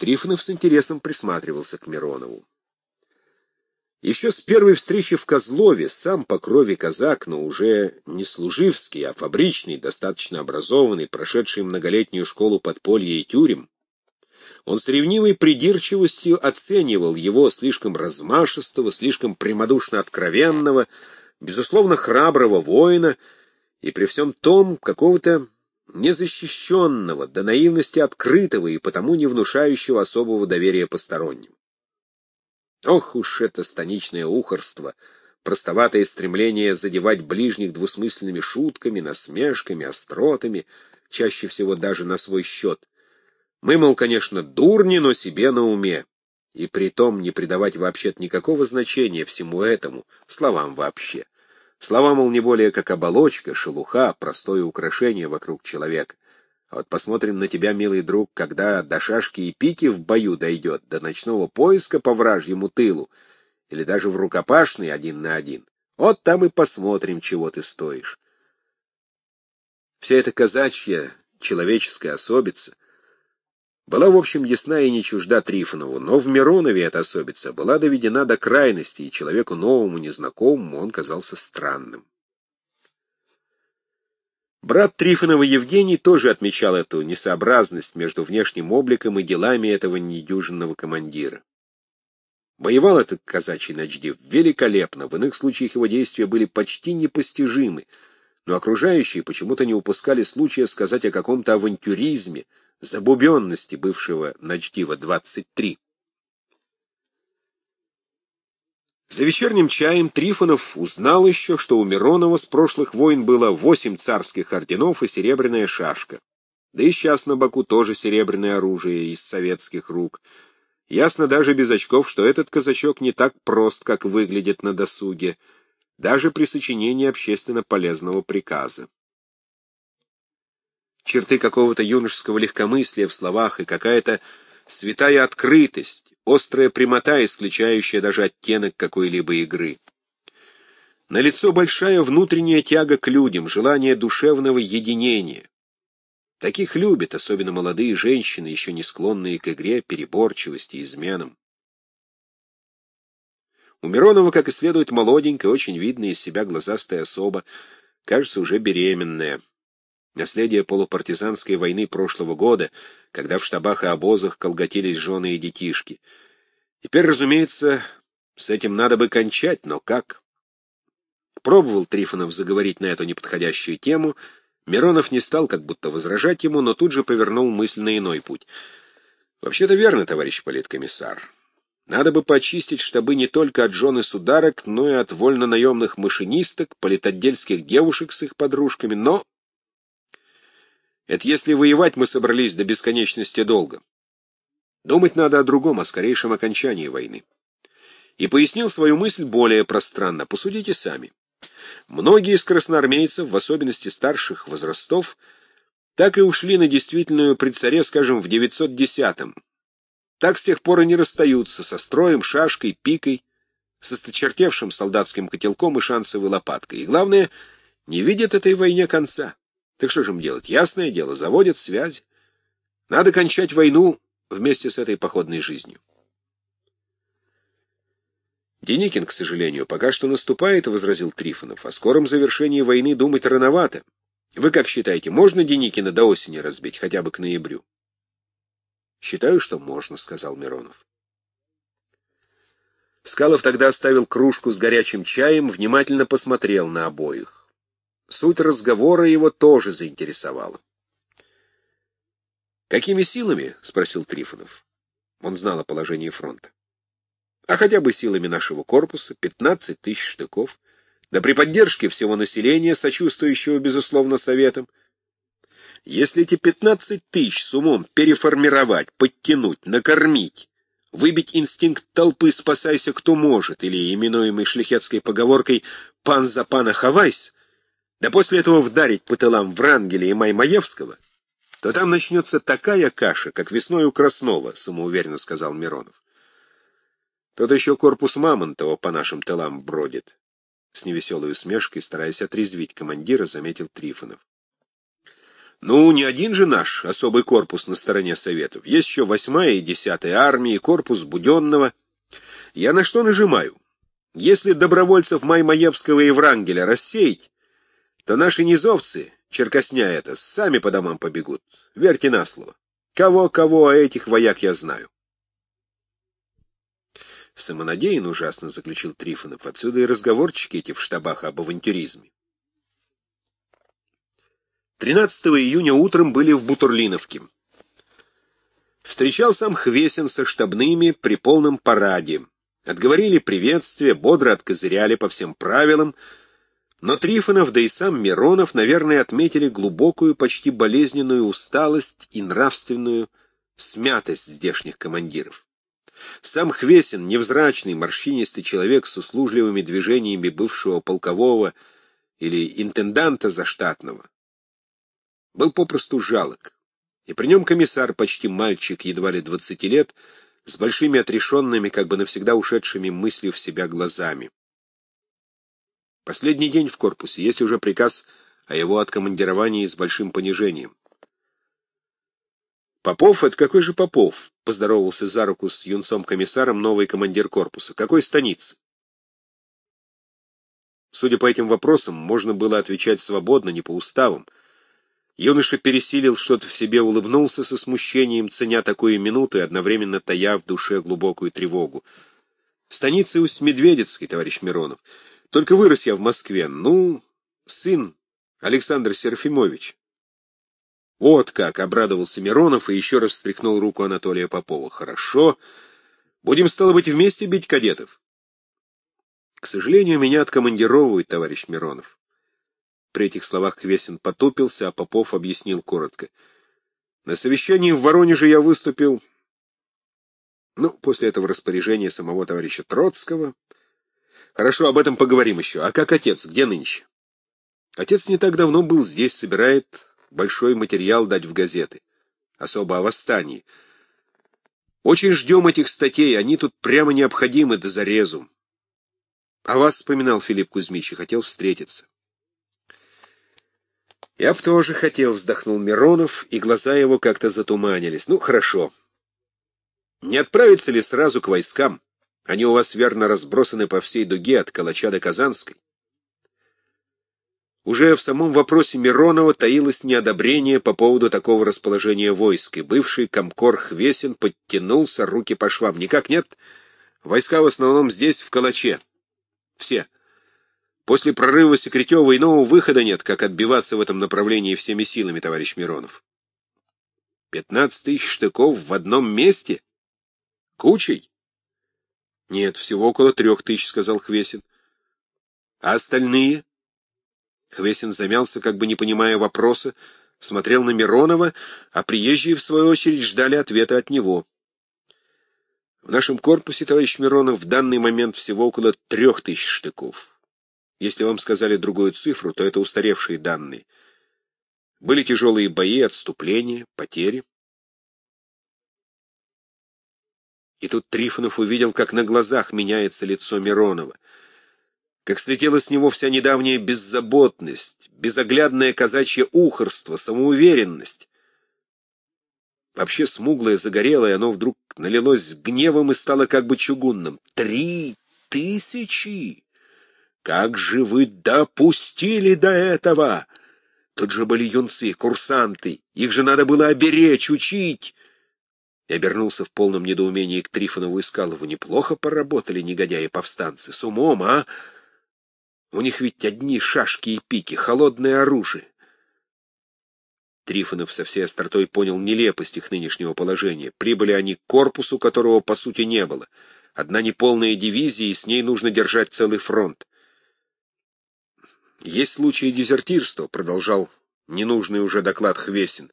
Трифонов с интересом присматривался к Миронову. Еще с первой встречи в Козлове сам по крови казак, но уже не служивский, а фабричный, достаточно образованный, прошедший многолетнюю школу подполья и тюрем, он с ревнивой придирчивостью оценивал его слишком размашистого, слишком прямодушно откровенного, безусловно храброго воина и при всем том какого-то незащищенного, до наивности открытого и потому не внушающего особого доверия посторонним. Ох уж это станичное ухорство, простоватое стремление задевать ближних двусмысленными шутками, насмешками, остротами, чаще всего даже на свой счет. Мы, мол, конечно, дурни, но себе на уме. И при том не придавать вообще-то никакого значения всему этому, словам вообще. Слова, мол, не более как оболочка, шелуха, простое украшение вокруг человека. А вот посмотрим на тебя, милый друг, когда до шашки и пики в бою дойдет, до ночного поиска по вражьему тылу, или даже в рукопашный один на один. Вот там и посмотрим, чего ты стоишь. Вся эта казачья человеческая особица была, в общем, ясна и не чужда Трифонову, но в Миронове эта особица была доведена до крайности, и человеку новому, незнакомому он казался странным. Брат Трифонова Евгений тоже отмечал эту несообразность между внешним обликом и делами этого недюжинного командира. Воевал этот казачий начдив великолепно, в иных случаях его действия были почти непостижимы, но окружающие почему-то не упускали случая сказать о каком-то авантюризме, забубенности бывшего начдива 23. За вечерним чаем Трифонов узнал еще, что у Миронова с прошлых войн было восемь царских орденов и серебряная шашка. Да и сейчас на боку тоже серебряное оружие из советских рук. Ясно даже без очков, что этот казачок не так прост, как выглядит на досуге, даже при сочинении общественно полезного приказа. Черты какого-то юношеского легкомыслия в словах и какая-то святая открытость, острая прямота, исключающая даже оттенок какой-либо игры. Налицо большая внутренняя тяга к людям, желание душевного единения. Таких любят, особенно молодые женщины, еще не склонные к игре, переборчивости, изменам. У Миронова, как и следует, молоденькая, очень видная из себя глазастая особа, кажется, уже беременная. Наследие полупартизанской войны прошлого года, когда в штабах и обозах колготились жены и детишки. Теперь, разумеется, с этим надо бы кончать, но как? Пробовал Трифонов заговорить на эту неподходящую тему. Миронов не стал как будто возражать ему, но тут же повернул мысль на иной путь. Вообще-то верно, товарищ политкомиссар. Надо бы почистить штабы не только от жен и сударок, но и от вольно-наемных машинисток, политотдельских девушек с их подружками, но это если воевать мы собрались до бесконечности долго. Думать надо о другом, о скорейшем окончании войны. И пояснил свою мысль более пространно. Посудите сами. Многие из красноармейцев, в особенности старших возрастов, так и ушли на действительную при царе, скажем, в 910-м. Так с тех пор и не расстаются со строем, шашкой, пикой, со сточертевшим солдатским котелком и шансовой лопаткой. И главное, не видят этой войне конца. Так что же им делать? Ясное дело, заводят связь. Надо кончать войну вместе с этой походной жизнью. Деникин, к сожалению, пока что наступает, — возразил Трифонов. О скором завершении войны думать рановато. Вы как считаете, можно Деникина до осени разбить, хотя бы к ноябрю? Считаю, что можно, — сказал Миронов. Скалов тогда оставил кружку с горячим чаем, внимательно посмотрел на обоих. Суть разговора его тоже заинтересовала. «Какими силами?» — спросил Трифонов. Он знал о положении фронта. «А хотя бы силами нашего корпуса, 15 тысяч штыков, да при поддержке всего населения, сочувствующего, безусловно, советам. Если эти 15 тысяч с умом переформировать, подтянуть, накормить, выбить инстинкт толпы «спасайся, кто может» или именуемой шлихетской поговоркой «пан за пана хавайс», да после этого вдарить по тылам Врангеля и Маймаевского, то там начнется такая каша, как весной у Краснова, — самоуверенно сказал Миронов. Тот еще корпус Мамонтова по нашим тылам бродит. С невеселой усмешкой, стараясь отрезвить командира, заметил Трифонов. Ну, не один же наш особый корпус на стороне Советов. Есть еще восьмая и десятая армии, корпус Буденного. Я на что нажимаю? Если добровольцев Маймаевского и Врангеля рассеять, то наши низовцы, черкосня это, сами по домам побегут. Верьте на слово. Кого-кого, а этих вояк я знаю. Самонадеян ужасно, заключил Трифонов. Отсюда и разговорчики эти в штабах об авантюризме. 13 июня утром были в Бутурлиновке. Встречал сам Хвесин со штабными при полном параде. Отговорили приветствие, бодро откозыряли по всем правилам, но Трифонов, да и сам Миронов, наверное, отметили глубокую, почти болезненную усталость и нравственную смятость здешних командиров. Сам Хвесин, невзрачный, морщинистый человек с услужливыми движениями бывшего полкового или интенданта заштатного, был попросту жалок. И при нем комиссар, почти мальчик, едва ли двадцати лет, с большими отрешенными, как бы навсегда ушедшими мыслью в себя глазами. Последний день в корпусе, есть уже приказ о его откомандировании с большим понижением. «Попов? Это какой же Попов?» — поздоровался за руку с юнцом-комиссаром новый командир корпуса. «Какой станицы?» Судя по этим вопросам, можно было отвечать свободно, не по уставам. Юноша пересилил что-то в себе, улыбнулся со смущением, ценя такую минуту и одновременно тая в душе глубокую тревогу. «Станица Усть-Медведецкой, товарищ Миронов. Только вырос я в Москве. Ну, сын Александр Серафимович». «Вот как!» — обрадовался Миронов и еще раз встряхнул руку Анатолия Попова. «Хорошо. Будем, стало быть, вместе бить кадетов?» «К сожалению, меня откомандировывают, товарищ Миронов». При этих словах Квесин потупился, а Попов объяснил коротко. На совещании в Воронеже я выступил, ну, после этого распоряжения самого товарища Троцкого. Хорошо, об этом поговорим еще. А как отец? Где нынче? Отец не так давно был здесь, собирает большой материал дать в газеты. Особо о восстании. Очень ждем этих статей, они тут прямо необходимы до зарезу. А вас вспоминал Филипп Кузьмич и хотел встретиться. «Я б тоже хотел», — вздохнул Миронов, и глаза его как-то затуманились. «Ну, хорошо. Не отправиться ли сразу к войскам? Они у вас верно разбросаны по всей дуге от Калача до Казанской». Уже в самом вопросе Миронова таилось неодобрение по поводу такого расположения войск, и бывший комкор Хвесин подтянулся, руки по швам. «Никак нет. Войска в основном здесь, в Калаче. Все». После прорыва Секретева иного выхода нет, как отбиваться в этом направлении всеми силами, товарищ Миронов. Пятнадцать тысяч штыков в одном месте? Кучей? Нет, всего около трех тысяч, сказал Хвесин. А остальные? Хвесин замялся, как бы не понимая вопроса, смотрел на Миронова, а приезжие, в свою очередь, ждали ответа от него. В нашем корпусе, товарищ Миронов, в данный момент всего около трех тысяч штыков. Если вам сказали другую цифру, то это устаревшие данные. Были тяжелые бои, отступления, потери. И тут Трифонов увидел, как на глазах меняется лицо Миронова, как слетела с него вся недавняя беззаботность, безоглядное казачье ухорство, самоуверенность. Вообще смуглое, загорелое, оно вдруг налилось гневом и стало как бы чугунным. Три тысячи! Как же вы допустили до этого? Тут же были юнцы, курсанты. Их же надо было оберечь, учить. И обернулся в полном недоумении к Трифонову и Скалову. Неплохо поработали негодяи-повстанцы. С умом, а? У них ведь одни шашки и пики, холодное оружие. Трифонов со всей остротой понял нелепость их нынешнего положения. Прибыли они к корпусу, которого по сути не было. Одна неполная дивизия, и с ней нужно держать целый фронт. Есть случаи дезертирства, продолжал ненужный уже доклад Хвесин.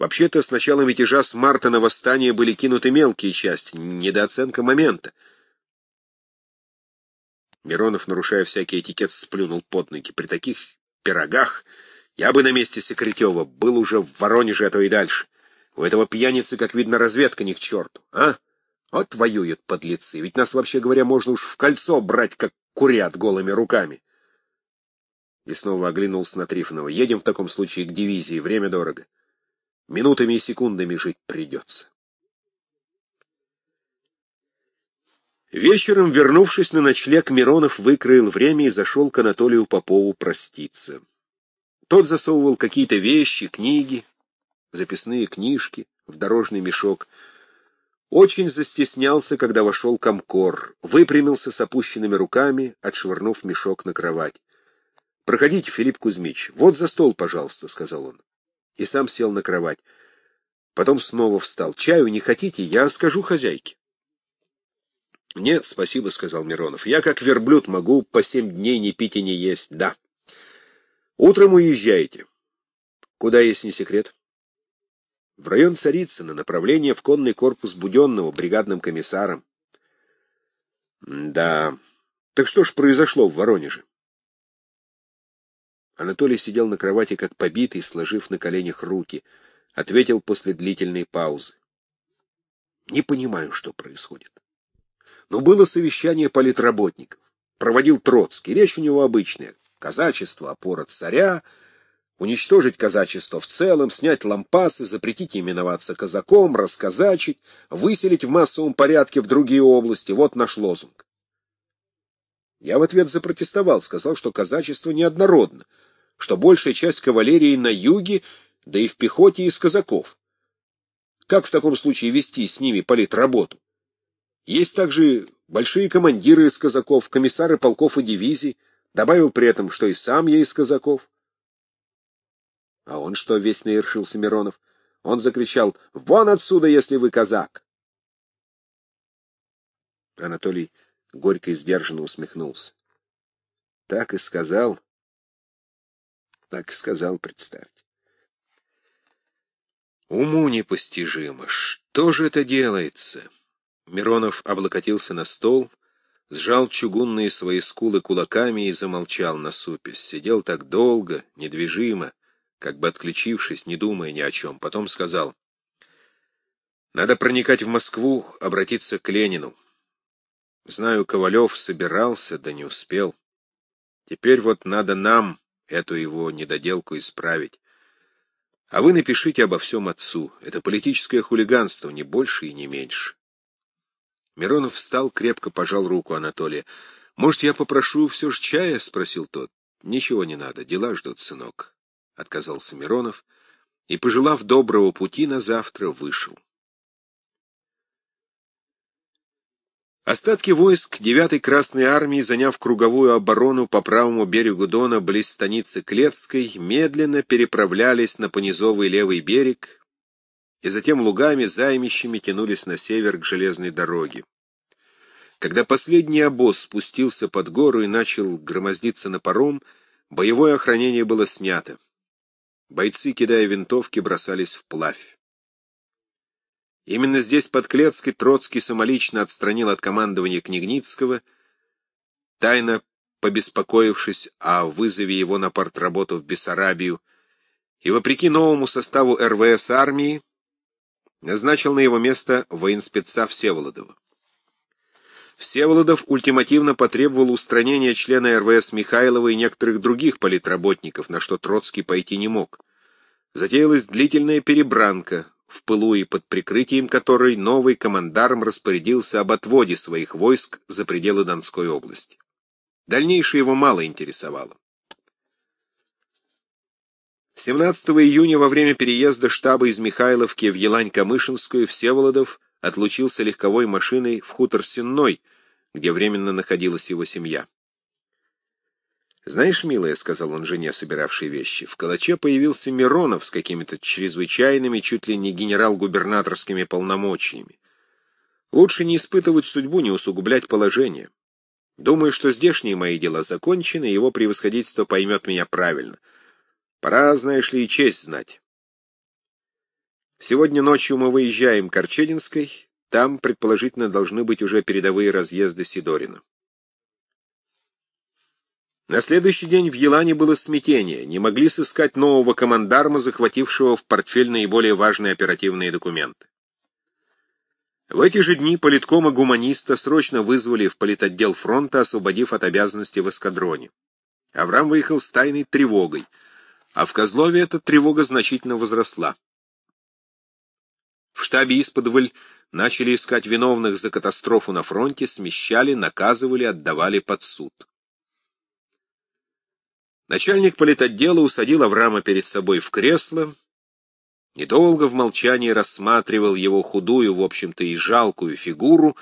Вообще-то с начала мятежа с марта на восстание были кинуты мелкие части, недооценка момента. Миронов, нарушая всякий этикет, сплюнул под ноги. При таких пирогах я бы на месте Секретева был уже в Воронеже, а то и дальше. У этого пьяницы, как видно, разведка не к черту, а? Вот воюют подлецы, ведь нас, вообще говоря, можно уж в кольцо брать, как курят голыми руками. И снова оглянулся на Трифонова. «Едем в таком случае к дивизии, время дорого. Минутами и секундами жить придется». Вечером, вернувшись на ночлег, Миронов выкроил время и зашел к Анатолию Попову проститься. Тот засовывал какие-то вещи, книги, записные книжки в дорожный мешок. Очень застеснялся, когда вошел комкор, выпрямился с опущенными руками, отшвырнув мешок на кровать. — Проходите, Филипп Кузьмич, вот за стол, пожалуйста, — сказал он. И сам сел на кровать. Потом снова встал. — Чаю не хотите? Я скажу хозяйке. — Нет, спасибо, — сказал Миронов. — Я как верблюд могу по семь дней не пить и не есть. Да. Утром уезжаете. Куда, есть не секрет? — в район Царицына, направление в конный корпус Буденного бригадным комиссаром. Да, так что ж произошло в Воронеже? Анатолий сидел на кровати как побитый, сложив на коленях руки, ответил после длительной паузы. Не понимаю, что происходит. Но было совещание политработников. Проводил Троцкий. Речь у него обычная. Казачество, опора царя, уничтожить казачество в целом, снять лампасы, запретить именоваться казаком, расказачить, выселить в массовом порядке в другие области. Вот наш лозунг. Я в ответ запротестовал, сказал, что казачество неоднородно, что большая часть кавалерии на юге, да и в пехоте из казаков. Как в таком случае вести с ними политработу? Есть также большие командиры из казаков, комиссары полков и дивизий, добавил при этом, что и сам я из казаков. А он что, весь наершился Миронов? Он закричал «Вон отсюда, если вы казак!» Анатолий горько и сдержанно усмехнулся. Так и сказал. Так сказал, представьте. Уму непостижимо. Что же это делается? Миронов облокотился на стол, сжал чугунные свои скулы кулаками и замолчал на супе. Сидел так долго, недвижимо, как бы отключившись, не думая ни о чем. Потом сказал, «Надо проникать в Москву, обратиться к Ленину. Знаю, Ковалев собирался, да не успел. Теперь вот надо нам эту его недоделку исправить. А вы напишите обо всем отцу. Это политическое хулиганство, не больше и не меньше». Миронов встал, крепко пожал руку Анатолия. «Может, я попрошу все же чая?» — спросил тот. «Ничего не надо, дела ждут, сынок отказался Миронов и, пожелав доброго пути на завтра, вышел. Остатки войск 9-й Красной Армии, заняв круговую оборону по правому берегу Дона близ станицы Клетской, медленно переправлялись на понизовый левый берег и затем лугами, займищами тянулись на север к железной дороге. Когда последний обоз спустился под гору и начал громоздиться на паром, боевое охранение было снято. Бойцы, кидая винтовки, бросались вплавь. Именно здесь, под Клецкой, Троцкий самолично отстранил от командования Княгницкого, тайно побеспокоившись о вызове его на партработу в Бессарабию, и, вопреки новому составу РВС армии, назначил на его место военспеца Всеволодова. Всеволодов ультимативно потребовал устранения члена РВС Михайлова и некоторых других политработников, на что Троцкий пойти не мог. Затеялась длительная перебранка, в пылу и под прикрытием которой новый командарм распорядился об отводе своих войск за пределы Донской области. Дальнейшее его мало интересовало. 17 июня во время переезда штаба из Михайловки в Елань-Камышинскую Всеволодов отлучился легковой машиной в хутор Сенной, где временно находилась его семья. «Знаешь, милая, — сказал он жене, собиравшей вещи, — в Калаче появился Миронов с какими-то чрезвычайными, чуть ли не генерал-губернаторскими полномочиями. Лучше не испытывать судьбу, не усугублять положение. Думаю, что здешние мои дела закончены, и его превосходительство поймет меня правильно. Пора, знаешь ли, и честь знать. Сегодня ночью мы выезжаем к Арчединской, там, предположительно, должны быть уже передовые разъезды Сидорина. На следующий день в Елане было смятение, не могли сыскать нового командарма, захватившего в портфель наиболее важные оперативные документы. В эти же дни политкома гуманиста срочно вызвали в политотдел фронта, освободив от обязанностей в эскадроне. Авраам выехал с тайной тревогой, а в Козлове эта тревога значительно возросла. В штабе исподволь начали искать виновных за катастрофу на фронте, смещали, наказывали, отдавали под суд. Начальник политотдела усадил Авраама перед собой в кресло и долго в молчании рассматривал его худую, в общем-то, и жалкую фигуру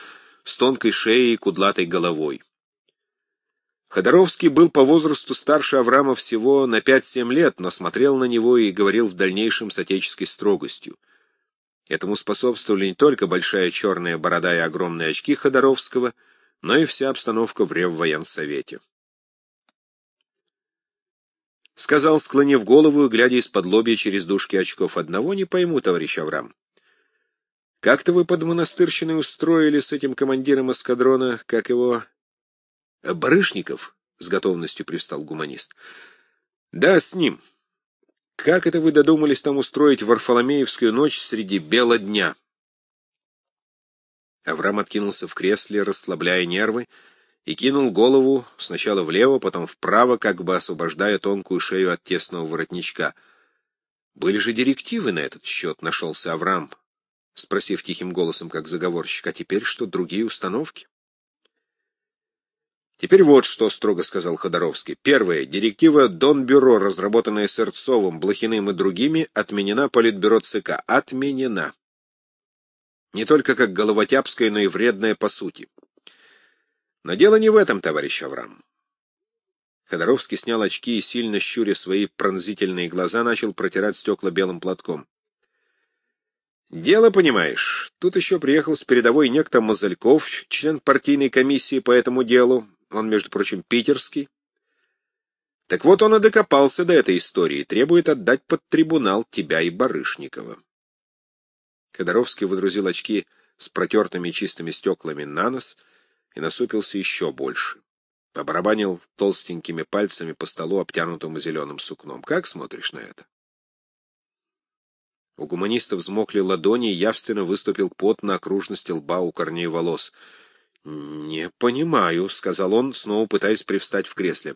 с тонкой шеей и кудлатой головой. Ходоровский был по возрасту старше Авраама всего на 5-7 лет, но смотрел на него и говорил в дальнейшем с отеческой строгостью. Этому способствовали не только большая черная борода и огромные очки Ходоровского, но и вся обстановка в Реввоенсовете. Сказал, склонив голову и глядя из-под лобья через дужки очков. «Одного не пойму, товарищ Авраам. Как-то вы под монастырщиной устроили с этим командиром эскадрона, как его... Барышников?» — с готовностью привстал гуманист. «Да, с ним. Как это вы додумались там устроить Варфоломеевскую ночь среди бела дня? Авраам откинулся в кресле, расслабляя нервы, и кинул голову сначала влево, потом вправо, как бы освобождая тонкую шею от тесного воротничка. Были же директивы на этот счет, нашелся Авраам, спросив тихим голосом, как заговорщик, а теперь что, другие установки? Теперь вот что строго сказал Ходоровский. Первое. Директива Донбюро, разработанная Сырцовым, Блохиным и другими, отменена Политбюро ЦК. Отменена. Не только как головотяпская, но и вредная по сути. Но дело не в этом, товарищ Авраам. Ходоровский снял очки и, сильно щуря свои пронзительные глаза, начал протирать стекла белым платком. «Дело, понимаешь, тут еще приехал с передовой некто Мозальков, член партийной комиссии по этому делу, он, между прочим, питерский. Так вот он и докопался до этой истории, требует отдать под трибунал тебя и Барышникова. Ходоровский выдрузил очки с протертыми чистыми стеклами на нос и насупился еще больше. Побарабанил толстенькими пальцами по столу, обтянутому зеленым сукном. Как смотришь на это? У гуманиста взмокли ладони, явственно выступил пот на окружности лба у корней волос — «Не понимаю», — сказал он, снова пытаясь привстать в кресле.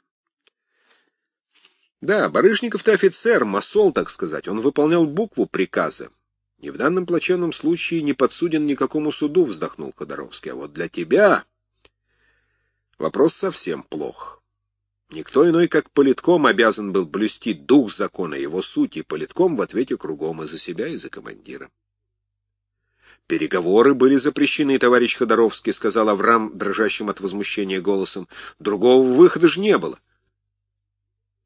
«Да, Барышников-то офицер, масол, так сказать. Он выполнял букву приказа. И в данном плачевном случае не подсуден никакому суду», — вздохнул Ходоровский. «А вот для тебя...» Вопрос совсем плох. Никто иной, как политком, обязан был блюсти дух закона, его суть, и политком в ответе кругом и за себя, и за командира. «Переговоры были запрещены, товарищ Ходоровский», — сказал Авраам, дрожащим от возмущения голосом. «Другого выхода же не было».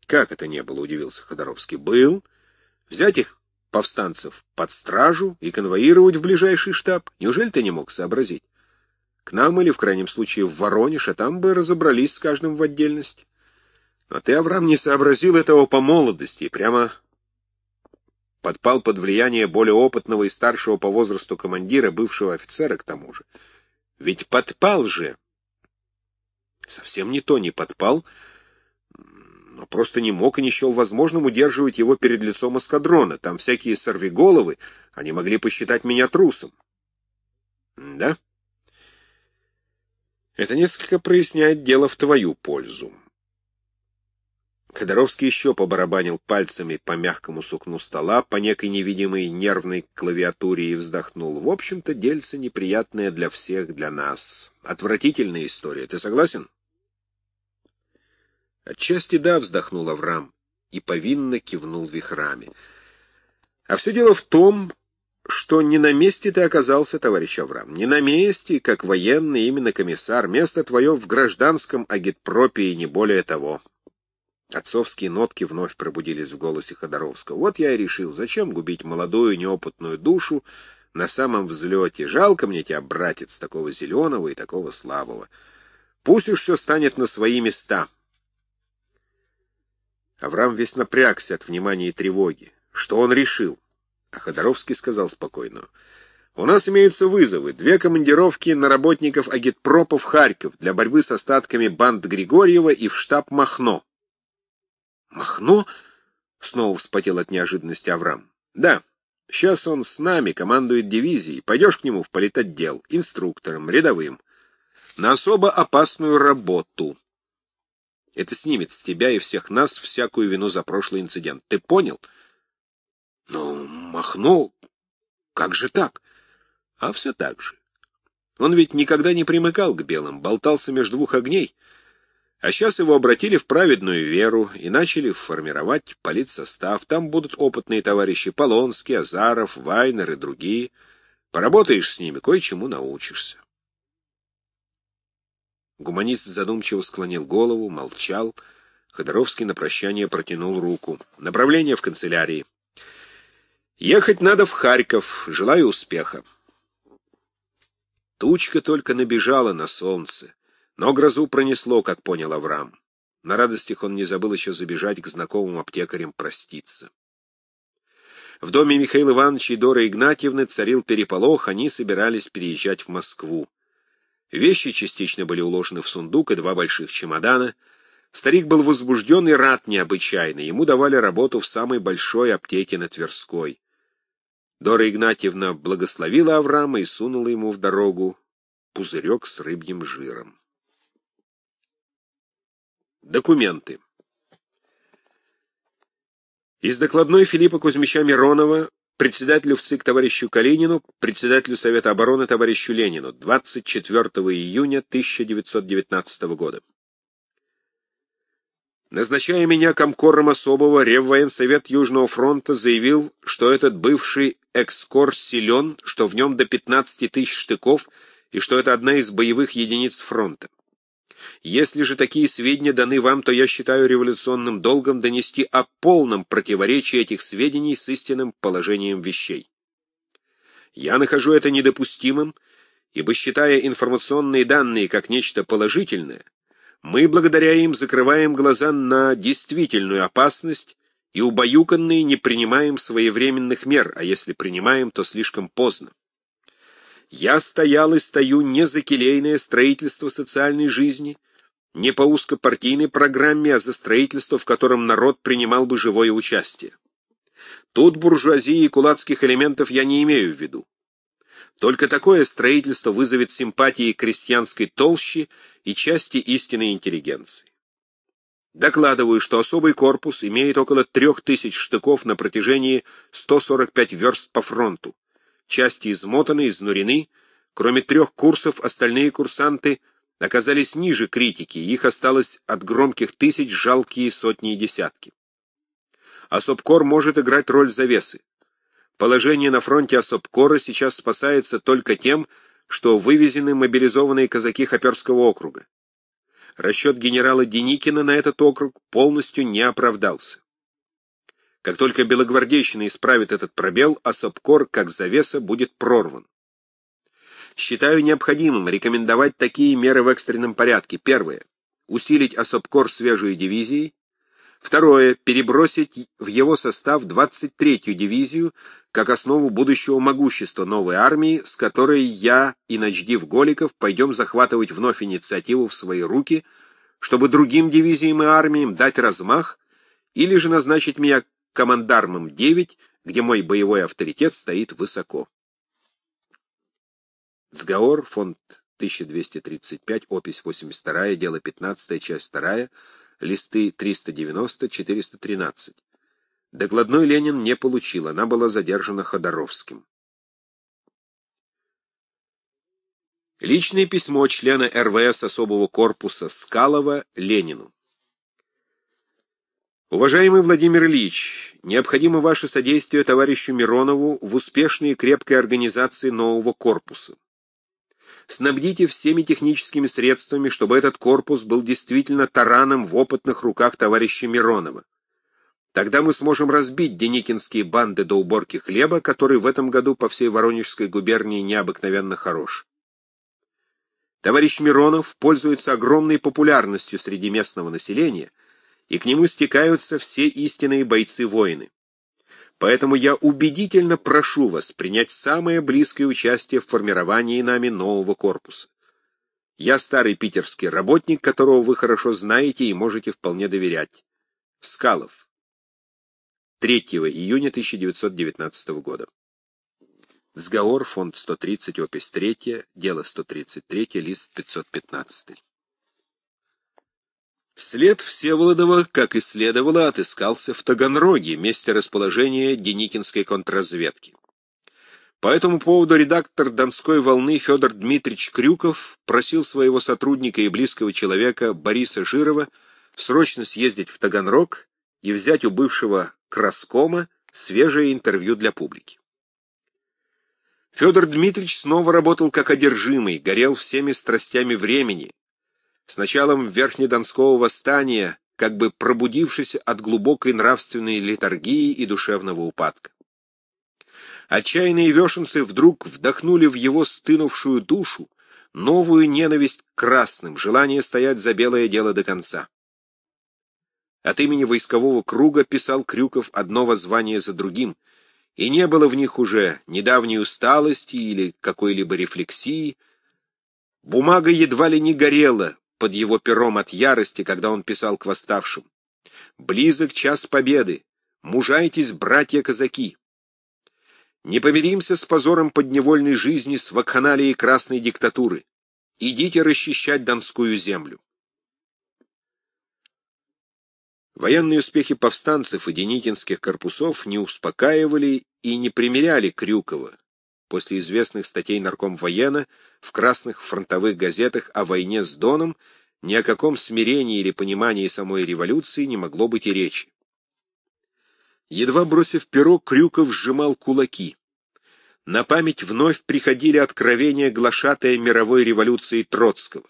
«Как это не было?» — удивился Ходоровский. «Был. Взять их, повстанцев, под стражу и конвоировать в ближайший штаб. Неужели ты не мог сообразить? К нам или, в крайнем случае, в Воронеж, а там бы разобрались с каждым в отдельности. Но ты, Авраам, не сообразил этого по молодости и прямо подпал под влияние более опытного и старшего по возрасту командира, бывшего офицера к тому же. Ведь подпал же. Совсем не то, не подпал, но просто не мог и не счел возможным удерживать его перед лицом эскадрона. Там всякие сорвиголовы, они могли посчитать меня трусом. Да? Это несколько проясняет дело в твою пользу. Ходоровский еще побарабанил пальцами по мягкому сукну стола, по некой невидимой нервной клавиатуре и вздохнул. В общем-то, дельце неприятное для всех, для нас. Отвратительная история. Ты согласен? Отчасти да, вздохнул Авраам и повинно кивнул вихрами. А все дело в том, что не на месте ты оказался, товарищ Авраам. Не на месте, как военный, именно комиссар. Место твое в гражданском агитпропе и не более того. Отцовские нотки вновь пробудились в голосе Ходоровского. Вот я и решил, зачем губить молодую неопытную душу на самом взлете. Жалко мне тебя, братец, такого зеленого и такого слабого. Пусть уж все станет на свои места. Авраам весь напрягся от внимания и тревоги. Что он решил? А Ходоровский сказал спокойно. У нас имеются вызовы. Две командировки на работников агитпропа в Харьков для борьбы с остатками банд Григорьева и в штаб Махно. Махно? Снова вспотел от неожиданности Авраам. Да, сейчас он с нами командует дивизией. Пойдешь к нему в политотдел, инструктором, рядовым. На особо опасную работу. Это снимет с тебя и всех нас всякую вину за прошлый инцидент. Ты понял? Ну, Махно, как же так? А все так же. Он ведь никогда не примыкал к белым, болтался между двух огней. А сейчас его обратили в праведную веру и начали формировать политсостав. Там будут опытные товарищи Полонский, Азаров, Вайнер и другие. Поработаешь с ними, кое-чему научишься. Гуманист задумчиво склонил голову, молчал. Ходоровский на прощание протянул руку. Направление в канцелярии. Ехать надо в Харьков. Желаю успеха. Тучка только набежала на солнце, но грозу пронесло, как понял Авраам. На радостях он не забыл еще забежать к знакомым аптекарям проститься. В доме Михаила Ивановича и Доры Игнатьевны царил переполох, они собирались переезжать в Москву. Вещи частично были уложены в сундук и два больших чемодана. Старик был возбужден и рад необычайно. Ему давали работу в самой большой аптеке на Тверской. Дора Игнатьевна благословила Авраама и сунула ему в дорогу пузырек с рыбьим жиром. Документы. Из докладной Филиппа Кузьмича Миронова председателю ВЦИК товарищу Калинину, председателю Совета обороны товарищу Ленину 24 июня 1919 года. Назначая меня комкором особого, Реввоенсовет Южного фронта заявил, что этот бывший экскор силен, что в нем до 15 тысяч штыков и что это одна из боевых единиц фронта. Если же такие сведения даны вам, то я считаю революционным долгом донести о полном противоречии этих сведений с истинным положением вещей. Я нахожу это недопустимым, ибо, считая информационные данные как нечто положительное, мы благодаря им закрываем глаза на действительную опасность и убаюканные не принимаем своевременных мер, а если принимаем, то слишком поздно. Я стоял и стою не за келейное строительство социальной жизни, не по узкопартийной программе, а за строительство, в котором народ принимал бы живое участие. Тут буржуазии и кулацких элементов я не имею в виду. Только такое строительство вызовет симпатии крестьянской толщи и части истинной интеллигенции. Докладываю, что особый корпус имеет около трех тысяч штыков на протяжении 145 верст по фронту, части измотаны, изнурены. Кроме трех курсов, остальные курсанты оказались ниже критики, их осталось от громких тысяч жалкие сотни и десятки. Особкор может играть роль завесы. Положение на фронте Особкора сейчас спасается только тем, что вывезены мобилизованные казаки Хоперского округа. Расчет генерала Деникина на этот округ полностью не оправдался. Как только белогвардейщина исправит этот пробел, Особкор, как завеса, будет прорван. Считаю необходимым рекомендовать такие меры в экстренном порядке. Первое. Усилить Особкор свежей дивизией. Второе. Перебросить в его состав 23-ю дивизию как основу будущего могущества новой армии, с которой я и Ночдив Голиков пойдем захватывать вновь инициативу в свои руки, чтобы другим дивизиям и армиям дать размах, или же назначить меня командармом 9, где мой боевой авторитет стоит высоко. Сговор, фонд 1235, опись 82, дело 15, часть 2, листы 390-413. Докладной Ленин не получил, она была задержана Ходоровским. Личное письмо члена РВС особого корпуса Скалова Ленину. Уважаемый Владимир Ильич, необходимо ваше содействие товарищу Миронову в успешной и крепкой организации нового корпуса. Снабдите всеми техническими средствами, чтобы этот корпус был действительно тараном в опытных руках товарища Миронова. Тогда мы сможем разбить деникинские банды до уборки хлеба, который в этом году по всей Воронежской губернии необыкновенно хорош. Товарищ Миронов пользуется огромной популярностью среди местного населения – и к нему стекаются все истинные бойцы-воины. Поэтому я убедительно прошу вас принять самое близкое участие в формировании нами нового корпуса. Я старый питерский работник, которого вы хорошо знаете и можете вполне доверять. Скалов. 3 июня 1919 года. Сговор, фонд 130, опись 3, дело 133, лист 515. След Всеволодова, как и следовало, отыскался в Таганроге, месте расположения Деникинской контрразведки. По этому поводу редактор «Донской волны» Федор Дмитриевич Крюков просил своего сотрудника и близкого человека Бориса Жирова срочно съездить в Таганрог и взять у бывшего краскома свежее интервью для публики. Федор Дмитриевич снова работал как одержимый, горел всеми страстями времени. С началом Верхнедонского восстания, как бы пробудившись от глубокой нравственной литургии и душевного упадка. Отчаянные вешенцы вдруг вдохнули в его стынувшую душу новую ненависть к красным, желание стоять за белое дело до конца. От имени войскового круга писал Крюков одно воззвание за другим, и не было в них уже недавней усталости или какой-либо рефлексии. Бумага едва ли не горела под его пером от ярости, когда он писал к восставшим. «Близок час победы! Мужайтесь, братья-казаки!» Не помиримся с позором подневольной жизни с вакханалией красной диктатуры. Идите расчищать Донскую землю. Военные успехи повстанцев и деникинских корпусов не успокаивали и не примиряли Крюкова. После известных статей нарком воена в красных фронтовых газетах о войне с Доном ни о каком смирении или понимании самой революции не могло быть и речи. Едва бросив перо, Крюков сжимал кулаки. На память вновь приходили откровения глашатая мировой революции Троцкого.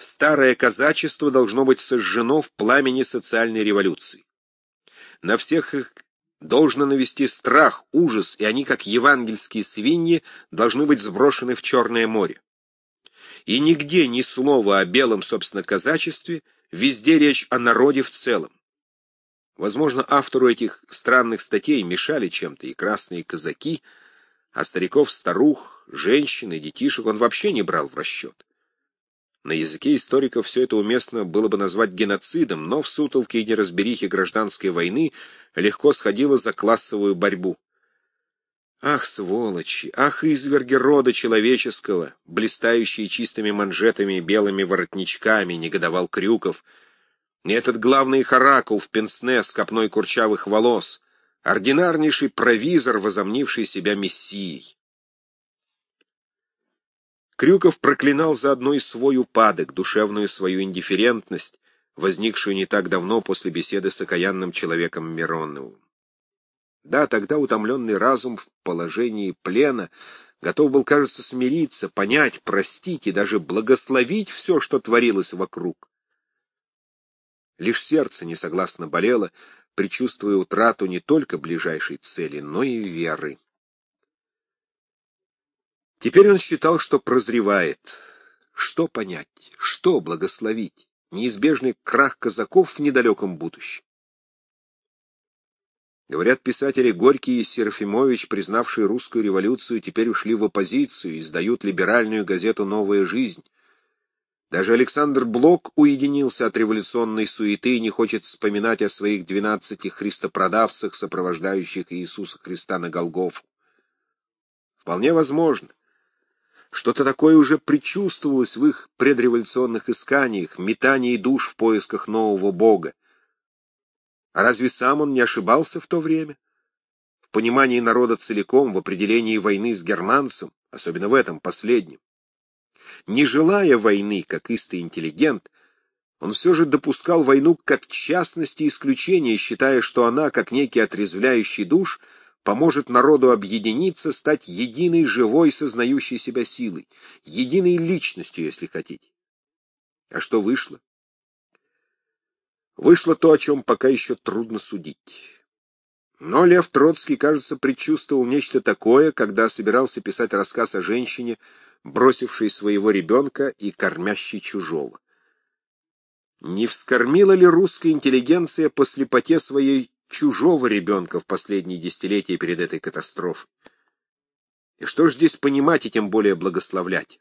Старое казачество должно быть сожжено в пламени социальной революции. На всех их должно навести страх, ужас, и они, как евангельские свиньи, должны быть сброшены в Черное море. И нигде ни слова о белом, собственно, казачестве, везде речь о народе в целом. Возможно, автору этих странных статей мешали чем-то и красные казаки, а стариков, старух, женщин и детишек он вообще не брал в расчет. На языке историков все это уместно было бы назвать геноцидом, но в сутолке и неразберихе гражданской войны легко сходило за классовую борьбу. Ах, сволочи! Ах, изверги рода человеческого, блистающие чистыми манжетами и белыми воротничками, негодовал Крюков — этот главный харакул в пенсне с копной курчавых волос, ординарнейший провизор, возомнивший себя мессией. Крюков проклинал заодно и свой упадок, душевную свою индифферентность, возникшую не так давно после беседы с окаянным человеком Мироновым. Да, тогда утомленный разум в положении плена готов был, кажется, смириться, понять, простить и даже благословить все, что творилось вокруг. Лишь сердце несогласно болело, предчувствуя утрату не только ближайшей цели, но и веры. Теперь он считал, что прозревает. Что понять, что благословить? Неизбежный крах казаков в недалеком будущем. Говорят, писатели Горький и Серафимович, признавшие русскую революцию, теперь ушли в оппозицию и издают либеральную газету «Новая жизнь». Даже Александр Блок уединился от революционной суеты и не хочет вспоминать о своих двенадцати христопродавцах, сопровождающих Иисуса Христа на Голгофу. Вполне возможно. Что-то такое уже предчувствовалось в их предреволюционных исканиях, метании душ в поисках нового Бога. А разве сам он не ошибался в то время? В понимании народа целиком, в определении войны с германцем, особенно в этом последнем. Не желая войны, как истый интеллигент, он все же допускал войну как частности исключения, считая, что она, как некий отрезвляющий душ, поможет народу объединиться, стать единой живой, сознающей себя силой, единой личностью, если хотите. А что вышло? Вышло то, о чем пока еще трудно судить. Но Лев Троцкий, кажется, предчувствовал нечто такое, когда собирался писать рассказ о женщине, бросившей своего ребенка и кормящей чужого. Не вскормила ли русская интеллигенция по слепоте своей чужого ребенка в последние десятилетия перед этой катастрофой? И что ж здесь понимать и тем более благословлять?